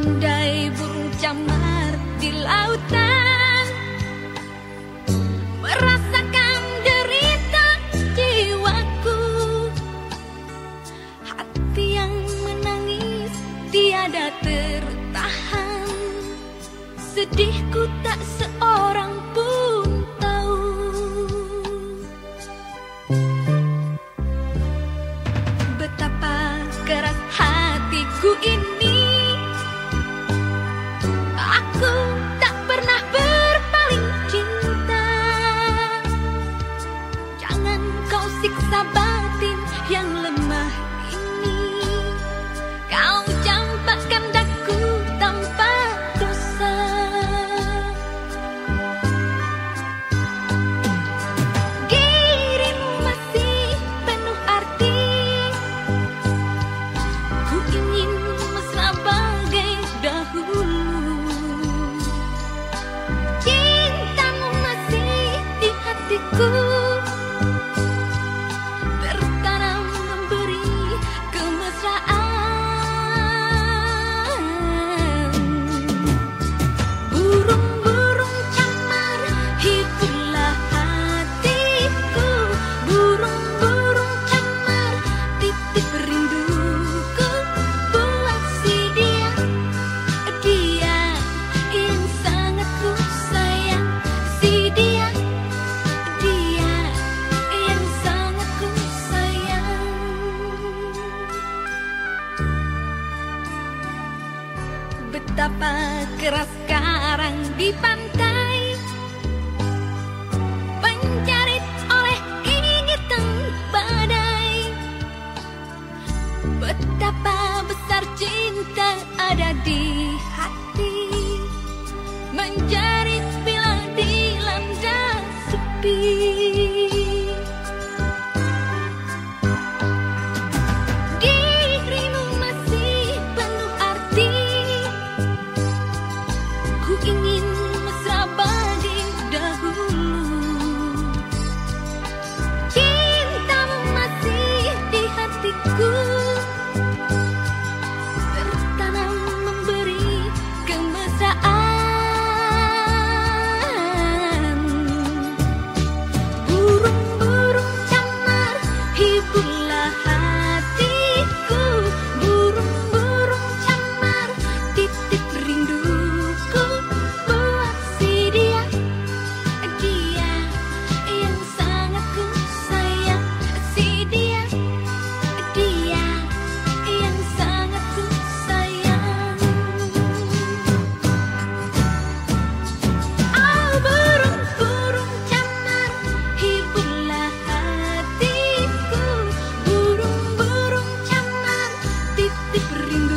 Andai burung camar di lautan. Merasakan derita jiwaku. Hati yang menangis tiada tertahan. Sedihku tak seorang Betapa keras karang di pantai. Pencari oleh ingetan badai. Betapa besar cinta ada di hati. Mencari bila dilanda sepi. brindar.